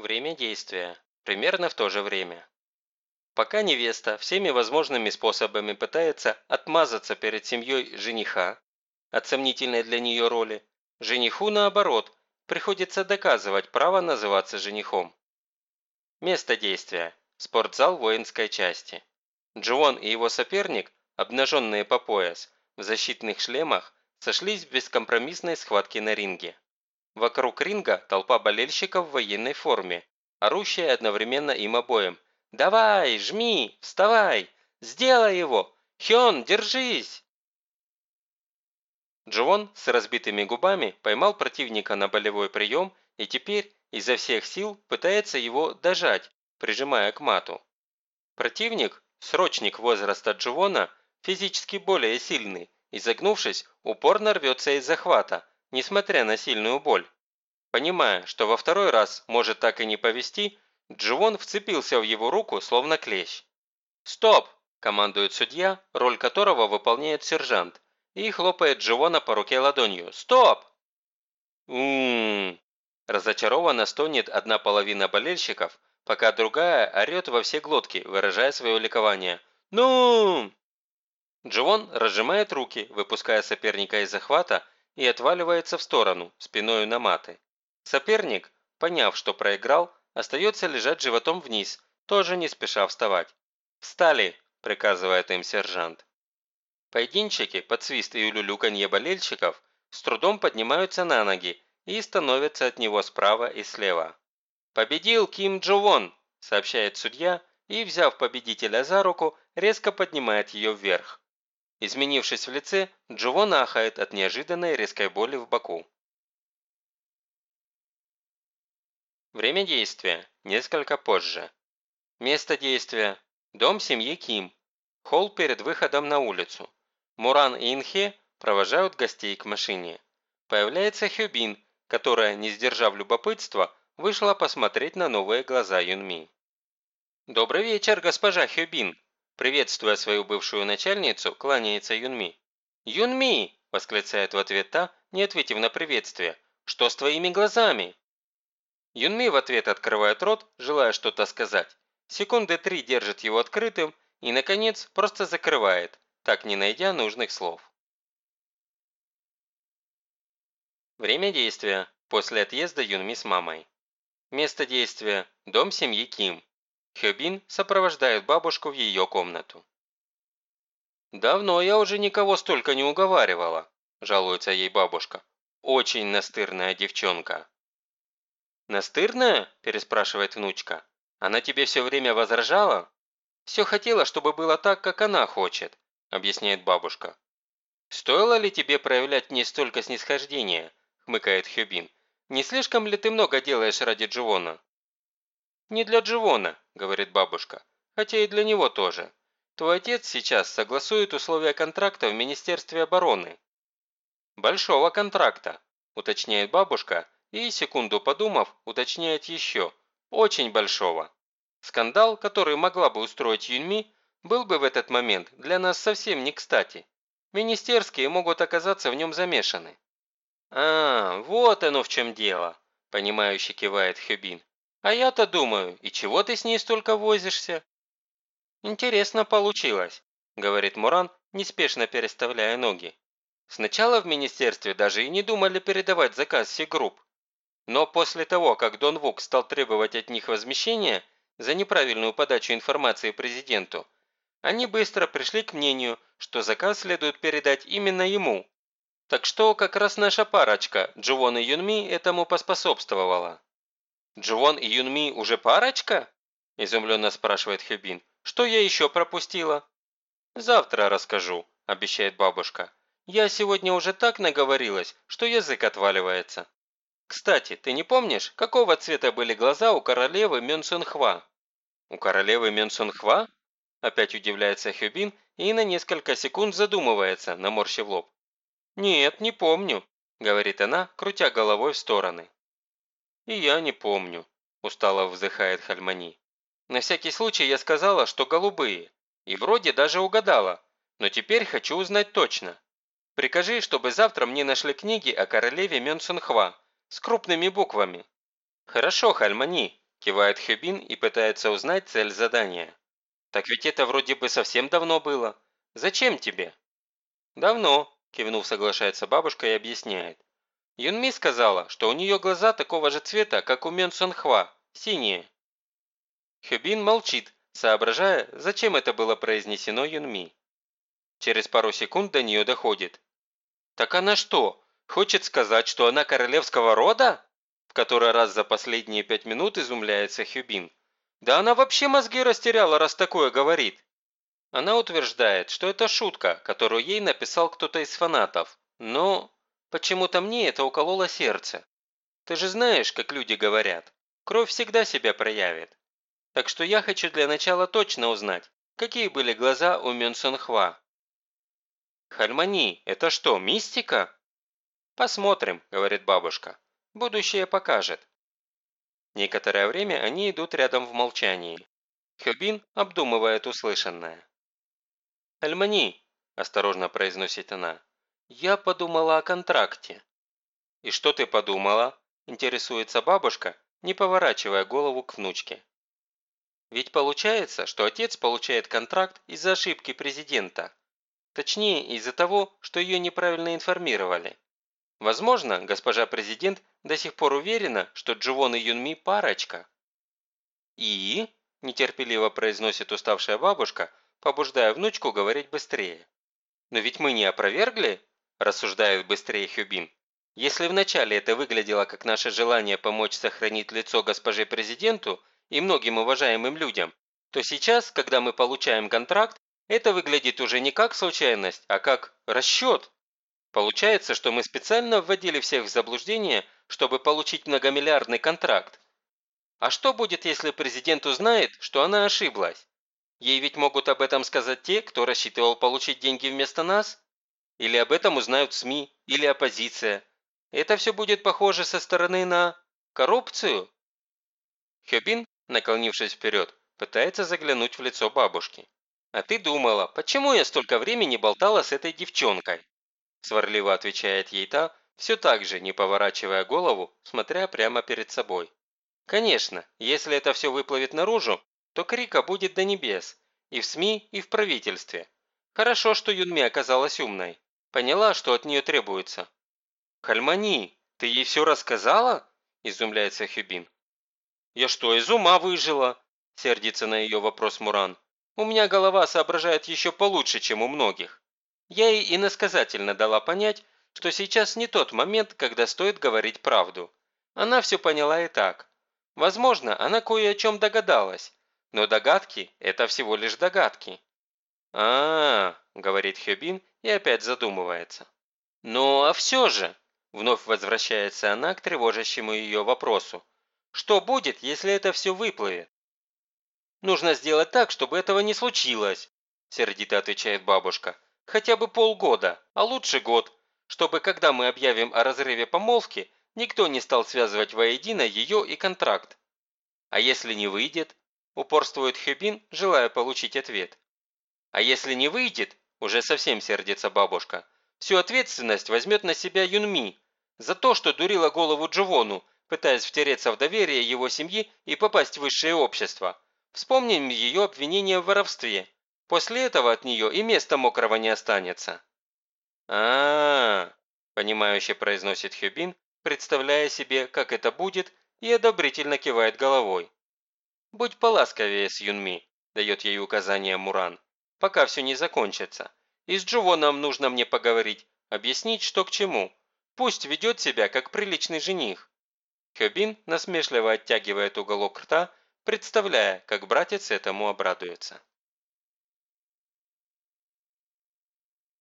Время действия. Примерно в то же время. Пока невеста всеми возможными способами пытается отмазаться перед семьей жениха от сомнительной для нее роли, жениху, наоборот, приходится доказывать право называться женихом. Место действия. Спортзал воинской части. Джон и его соперник, обнаженные по пояс, в защитных шлемах, сошлись в бескомпромиссной схватке на ринге. Вокруг ринга толпа болельщиков в военной форме, орущая одновременно им обоим. «Давай, жми, вставай! Сделай его! Хён, держись!» Джон с разбитыми губами поймал противника на болевой прием и теперь изо всех сил пытается его дожать, прижимая к мату. Противник, срочник возраста Дживона, физически более сильный, изогнувшись, упорно рвется из захвата, несмотря на сильную боль. Понимая, что во второй раз может так и не повести, Дживон вцепился в его руку, словно клещ. «Стоп!» – командует судья, роль которого выполняет сержант, и хлопает Дживона по руке ладонью. «Стоп!» «М-м-м!» разочарованно стонет одна половина болельщиков, пока другая орет во все глотки, выражая свое ликование. «Ну!» Дживон разжимает руки, выпуская соперника из захвата, и отваливается в сторону, спиною на маты. Соперник, поняв, что проиграл, остается лежать животом вниз, тоже не спеша вставать. «Встали!» – приказывает им сержант. Поединчики, под свист и улюлюканье болельщиков, с трудом поднимаются на ноги и становятся от него справа и слева. «Победил Ким Джо Вон!» – сообщает судья и, взяв победителя за руку, резко поднимает ее вверх. Изменившись в лице, Джовон ахает от неожиданной резкой боли в боку. Время действия – несколько позже. Место действия – дом семьи Ким. Холл перед выходом на улицу. Муран и Инхе провожают гостей к машине. Появляется Хюбин, которая, не сдержав любопытства, вышла посмотреть на новые глаза Юнми. «Добрый вечер, госпожа Хюбин!» Приветствуя свою бывшую начальницу, кланяется Юнми. «Юнми!» – восклицает в ответ та, не ответив на приветствие. «Что с твоими глазами?» Юнми в ответ открывает рот, желая что-то сказать. Секунды три держит его открытым и, наконец, просто закрывает, так не найдя нужных слов. Время действия. После отъезда Юнми с мамой. Место действия. Дом семьи Ким. Хёбин сопровождает бабушку в ее комнату. «Давно я уже никого столько не уговаривала», – жалуется ей бабушка. «Очень настырная девчонка». «Настырная?» – переспрашивает внучка. «Она тебе все время возражала?» «Все хотела, чтобы было так, как она хочет», – объясняет бабушка. «Стоило ли тебе проявлять не столько снисхождения?» – хмыкает Хюбин. «Не слишком ли ты много делаешь ради Дживона?» «Не для Дживона», – говорит бабушка, – «хотя и для него тоже. Твой отец сейчас согласует условия контракта в Министерстве обороны». «Большого контракта», – уточняет бабушка и, секунду подумав, уточняет еще. Очень большого. Скандал, который могла бы устроить Юнми, был бы в этот момент для нас совсем не кстати. Министерские могут оказаться в нем замешаны. «А, вот оно в чем дело», – понимающе кивает Хюбин. «А я-то думаю, и чего ты с ней столько возишься?» «Интересно получилось», – говорит Муран, неспешно переставляя ноги. «Сначала в министерстве даже и не думали передавать заказ всех групп. Но после того, как Дон Вук стал требовать от них возмещения за неправильную подачу информации президенту, они быстро пришли к мнению, что заказ следует передать именно ему. Так что как раз наша парочка, Дживон и Юнми, этому поспособствовала. «Дживон и Юнми уже парочка?» – изумленно спрашивает Хюбин. «Что я еще пропустила?» «Завтра расскажу», – обещает бабушка. «Я сегодня уже так наговорилась, что язык отваливается». Кстати, ты не помнишь, какого цвета были глаза у королевы Мюнсунхва? У королевы Мюнсунхва? Опять удивляется Хюбин и на несколько секунд задумывается, наморщив лоб. «Нет, не помню», – говорит она, крутя головой в стороны. «И я не помню», – устало вздыхает Хальмани. «На всякий случай я сказала, что голубые, и вроде даже угадала, но теперь хочу узнать точно. Прикажи, чтобы завтра мне нашли книги о королеве Мюнсунхва, с крупными буквами. Хорошо, Хальмани, Кивает Хюбин и пытается узнать цель задания. Так ведь это вроде бы совсем давно было. Зачем тебе? Давно, кивнув соглашается бабушка и объясняет. Юнми сказала, что у нее глаза такого же цвета, как у Мён Сонхва, синие. Хюбин молчит, соображая, зачем это было произнесено Юнми. Через пару секунд до нее доходит. Так она что, хочет сказать, что она королевского рода? В который раз за последние пять минут изумляется Хюбин. Да она вообще мозги растеряла, раз такое говорит. Она утверждает, что это шутка, которую ей написал кто-то из фанатов. Но почему-то мне это укололо сердце. Ты же знаешь, как люди говорят. Кровь всегда себя проявит. Так что я хочу для начала точно узнать, какие были глаза у Мюнсон Хва. «Хальмани, это что, мистика?» «Посмотрим», – говорит бабушка. «Будущее покажет». Некоторое время они идут рядом в молчании. Хюбин обдумывает услышанное. «Альмани», – осторожно произносит она, – «я подумала о контракте». «И что ты подумала?» – интересуется бабушка, не поворачивая голову к внучке. Ведь получается, что отец получает контракт из-за ошибки президента. Точнее, из-за того, что ее неправильно информировали. Возможно, госпожа президент до сих пор уверена, что Дживон и Юнми парочка. «И?» – нетерпеливо произносит уставшая бабушка, побуждая внучку говорить быстрее. «Но ведь мы не опровергли?» – рассуждает быстрее Хюбин. «Если вначале это выглядело как наше желание помочь сохранить лицо госпоже президенту и многим уважаемым людям, то сейчас, когда мы получаем контракт, это выглядит уже не как случайность, а как расчет. Получается, что мы специально вводили всех в заблуждение, чтобы получить многомиллиардный контракт. А что будет, если президент узнает, что она ошиблась? Ей ведь могут об этом сказать те, кто рассчитывал получить деньги вместо нас? Или об этом узнают СМИ, или оппозиция? Это все будет похоже со стороны на... коррупцию? Хёбин, наклонившись вперед, пытается заглянуть в лицо бабушки. «А ты думала, почему я столько времени болтала с этой девчонкой?» Сварливо отвечает ей та, все так же, не поворачивая голову, смотря прямо перед собой. Конечно, если это все выплывет наружу, то крика будет до небес. И в СМИ, и в правительстве. Хорошо, что Юнми оказалась умной. Поняла, что от нее требуется. «Хальмани, ты ей все рассказала?» – изумляется Хюбин. «Я что, из ума выжила?» – сердится на ее вопрос Муран. «У меня голова соображает еще получше, чем у многих». Я ей иносказательно дала понять, что сейчас не тот момент, когда стоит говорить правду. Она все поняла и так. Возможно, она кое о чем догадалась, но догадки – это всего лишь догадки. а, -а, -а говорит Хёбин и опять задумывается. «Ну, а все же», – вновь возвращается она к тревожащему ее вопросу, «что будет, если это все выплывет?» «Нужно сделать так, чтобы этого не случилось», – сердито отвечает бабушка. Хотя бы полгода, а лучше год, чтобы когда мы объявим о разрыве помолвки, никто не стал связывать воедино ее и контракт. А если не выйдет? Упорствует Хюбин, желая получить ответ. А если не выйдет, уже совсем сердится бабушка, всю ответственность возьмет на себя Юнми за то, что дурила голову Дживону, пытаясь втереться в доверие его семьи и попасть в высшее общество. Вспомним ее обвинение в воровстве. После этого от нее и места мокрого не останется». А, -а, -а понимающе произносит Хюбин, представляя себе, как это будет, и одобрительно кивает головой. «Будь поласковее с Юнми», – дает ей указание Муран, – «пока все не закончится. И с Джувоном нужно мне поговорить, объяснить, что к чему. Пусть ведет себя, как приличный жених». Хёбин насмешливо оттягивает уголок рта, представляя, как братец этому обрадуется.